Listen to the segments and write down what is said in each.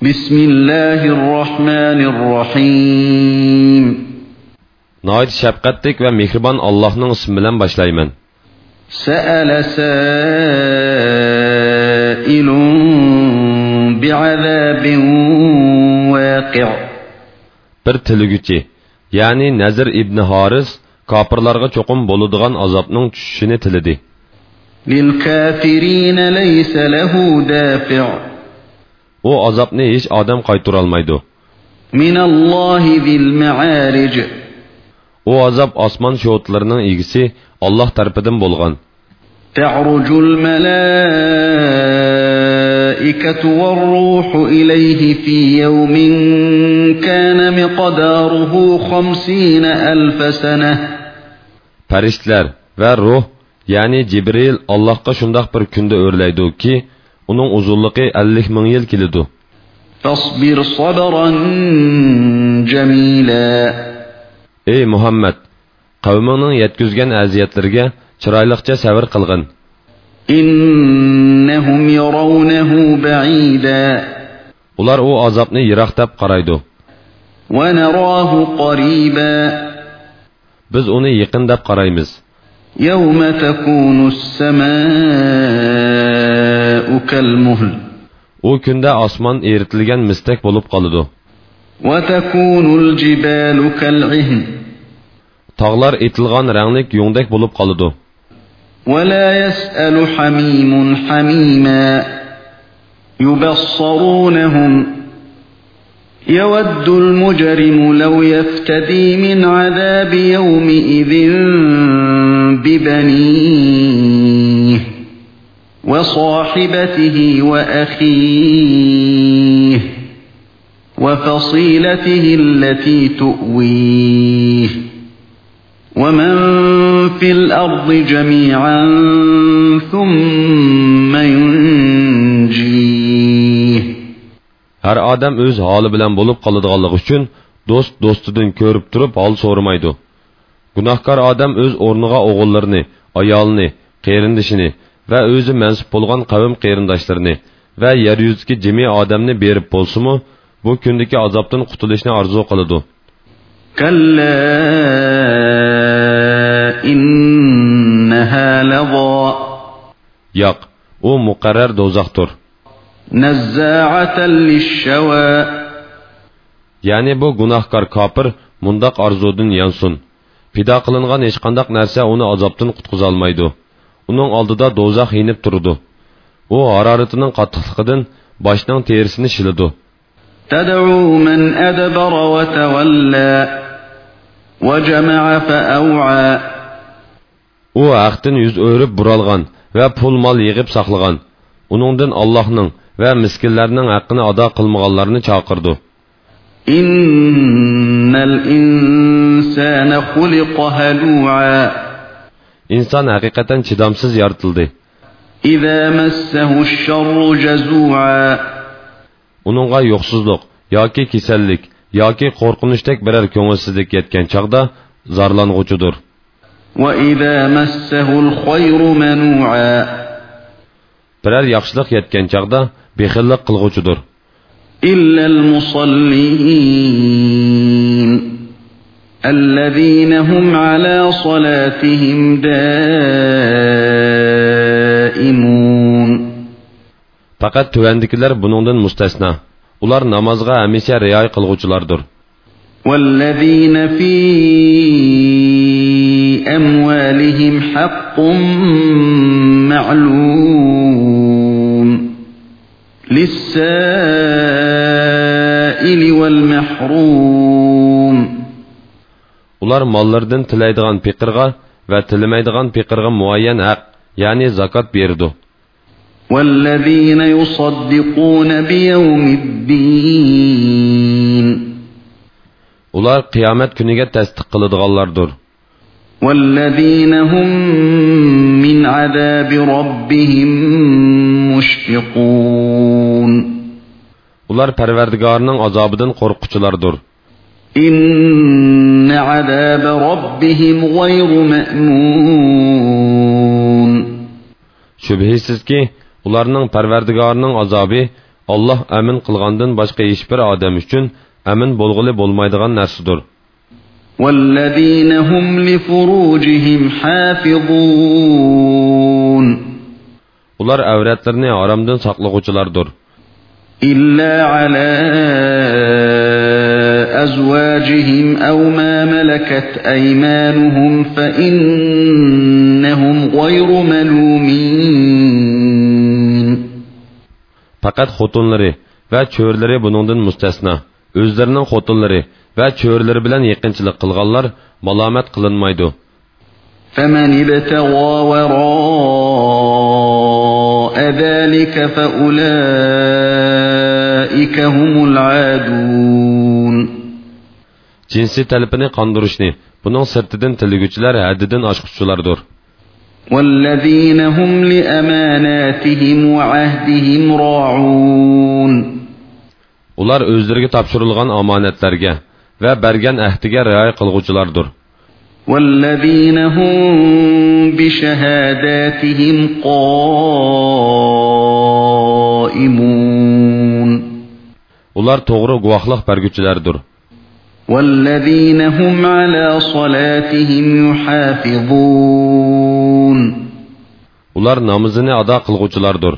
Bismillahirrahmanirrahim. Nəhayət şəfqətlik və mehriban Allah'ın ismi ilə başlayman. Səələ səilun bi'azabin vaqi' Bir tilgüçi, yəni Nəzir ibn Haris kafirlərə çoxum boluduğan azabının düşüşünü tilidi. Lil kafirin leysa lahu dafi' U azobni hech odam qaytara olmaydi. من الله ذي المعارج U azob osmon sho'tlarining egisi Alloh tarafidan bo'lgan. تعرج الملائكة والروح إليه في يوم كان مقداره خمسين ألف سنة Farishtalar va ruh, ya'ni Jibril Allohga shundoq bir kunda o'rlaydiki, uning uzunligi 50 ming yil keladi. فاصبر صبرا جميلا Ey Muhammad, qavmingning yetkizgan aziyatlariga chiroyliqcha sabr qilgin. إنهم يرونه بعيدا Ular u azobni yiroq deb qaraydi. ونراه قريبا Biz uni yaqin deb qaraymiz. يوم تكون السماء كالمهل. U kunda osmon eritilgan mistak bo'lib qoladi. وتكون الجبال كالعهن. Tog'lar etilgan ranglik yungdek bo'lib qoladi. ولا يسأل حميم حميما. يبصرونهم. يود المجرم لو يفتدي من عذاب يومئذ ببنيه. وصاحبته وأخيه وفصيلته التي تؤويه ومن في الأرض جميعا ثم ينجيه Har odam o'z holi bilan bo'lib qoladiganligi uchun do'st do'stidan ko'rib turib hol so'ramaydi. Gunohkor odam o'z o'rniga o'g'illarini, ayolini, qarindishini va o'zi mansub bo'lgan qavm qarindoshlarini va yer yuzidagi jimi odamni berib bo'lsimu bu kundagi azobdan qutulishni orzu qiladi kalla innaha lavo yo'q u muqarrar do'zaxdir nazzaatan lishshava ya'ni bu gunohkor kofir mundoq orzudan yansun. Pido qilingan hech qandaq narsa uni azobdan qutqizolmaydi Uning oldida do'zax yinib turdi. U haroratining qattiqligidan boshning terisini shilidi. تدعو من أدبر وتولى وجمع فأوعى U haqdan yuz o'rib buralgan va pul mol yig'ib saqlagan. Uningdan Allohning va miskinlarning haqqini ado qilmaganlarni chaqirdi. إن الإنسان خلق هلوعا inson haqiqatan chidamsiz yoritildi uningga yo'qsizlik yoki kasallik yoki qo'rqinishdek biror ko'ngilsizlik yetgan chog'da zorlang'uchidir biror yaxshilik yetgan chog'da bexillik qilg'uchidir illal musallin الذين هم على صلاتهم دائمون. فقط تواندكلر بنوندن مستثنى. Ular في أموالهم حق معلوم. للسائل والمحروم. Ular mollardan tilaydigan piqirga va tilmaydigan piqirga muayyan haq, ya'ni zakot berdi. والذين يصدقون بيوم الدين Ular qiyomat kuniga tasdiq qiladiganlardir. والذين هم من عذاب ربهم مشفقون Ular Parvardigorning azobidan qo'rquvchilardir. إن عذاب ربهم غير مأمون Shubhisizki, ularning Parvardigorning azobi alloh amin qilgandan boshqa hech bir odam uchun amin bo'lg'ili bo'lmaydigan narsadir والذين هم لفروجهم حافظون ular avratlarini haromdan saqlag'uvchilardir إلا على أزواجهم أو ما ملكت أيمانهم فإنهم غير ملومين faqat xotinlari va cho'rlari buningdan mustasno o'zlarining xotinlari va cho'rlari bilan yaqinchilik qilganlar malomat qilinmaydi فمن ابتغى وراء ذلك فأولئك هم العادون jinsiy talpini qondirishni buning sirtidan tilguvchilar haddidan oshquchilardir والذين هم لأماناتهم وعهدهم راعون ular o'zlariga topshirilgan omonatlarga va bergan ahdiga rioya qilg'uvchilardir والذين هم بشهاداتهم قائمون ular to'g'ri guvohlik berguvchilardir والذين هم على صلاتهم يحافظون ular namozini ado qilg'uvchilardir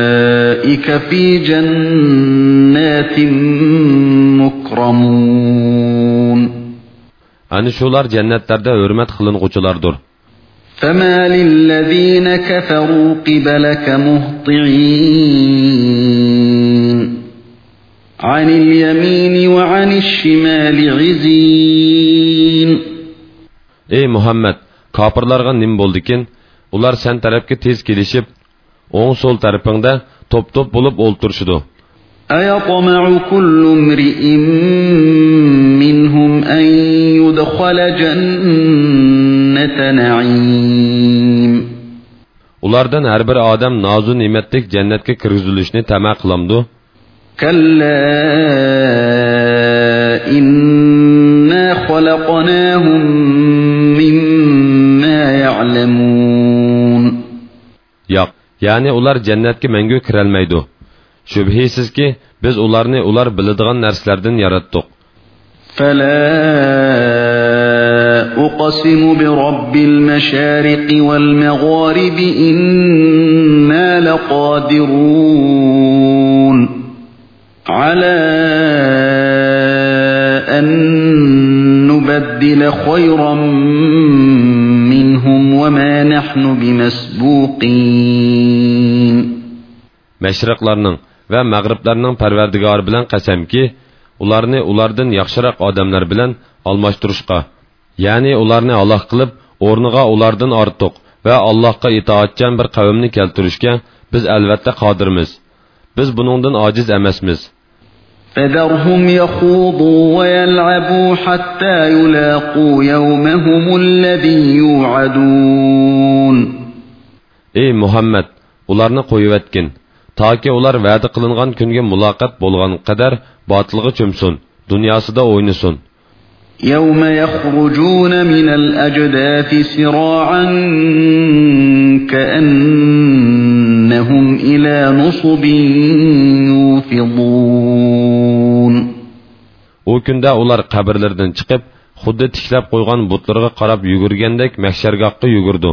أولئك في جنات مكرمون ana shular jannatlarda hurmat qiling'uvchilardir فما للذين كفروا قبلك مهطعين عن اليمين وعن الشمال عزين ey muhammad kofirlarga nim bo'ldikin ular sen tarafga tez kelishib o'ng so'l tarafingda to'p to'p bo'lib o'ltirishidu أيطمع كل امرئ منهم أن يدخل جنة نعيم ulardan har bir odam nozu ne'matlik jannatga kirgizilishni tama qilamdu كلا إنا خلقناهم مما يعلمون yo'q ya'ni ular jannatga mangu kirolmaydi shubhisizki biz ularni ular biladigan narsalardan yaratdik فلا أقسم برب المشارق والمغارب إنا لقادرون على أن نبدل خيرا منهم وما نحن بمسبوقين mashriqlarning va mag'riblarning parvardigori bilan qasamki ularni ulardan yaxshiroq odamlar bilan almashtirishga ya'ni ularni aloq qilib o'rniga ulardan ortiq va allohga itoatchan bir qavmni keltirishga biz albatta qodirmiz biz buningdan ojiz emasmiz فذرهم يخوضوا ويلعبوا حتى يلاقوا يومهم الذي يوعدون ey muhammad ularni qo'yivatgin toki ular va'da qilingan kunga muloqot bo'lgan qadar botilga cho'msin dunyosida o'ynasin يوم يخرجون من الأجداث سراعا إلى نصب يوفضون u kunda ular qabrlardan chiqib xuddi tiklab qo'ygan butlarga qarab yugurgandek mahshargohga yugurdi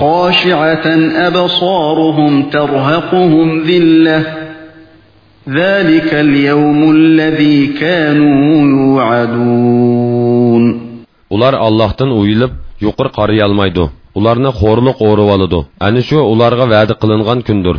خاشعة أبصارهم ترهقهم ذلة ذلك اليوم الذي كانوا يوعدون ular allohdan o'yilib yuqori qarayolmaydi ularni xo'rliq o'rib oladi. Ana shu ularga va'da qilingan kundir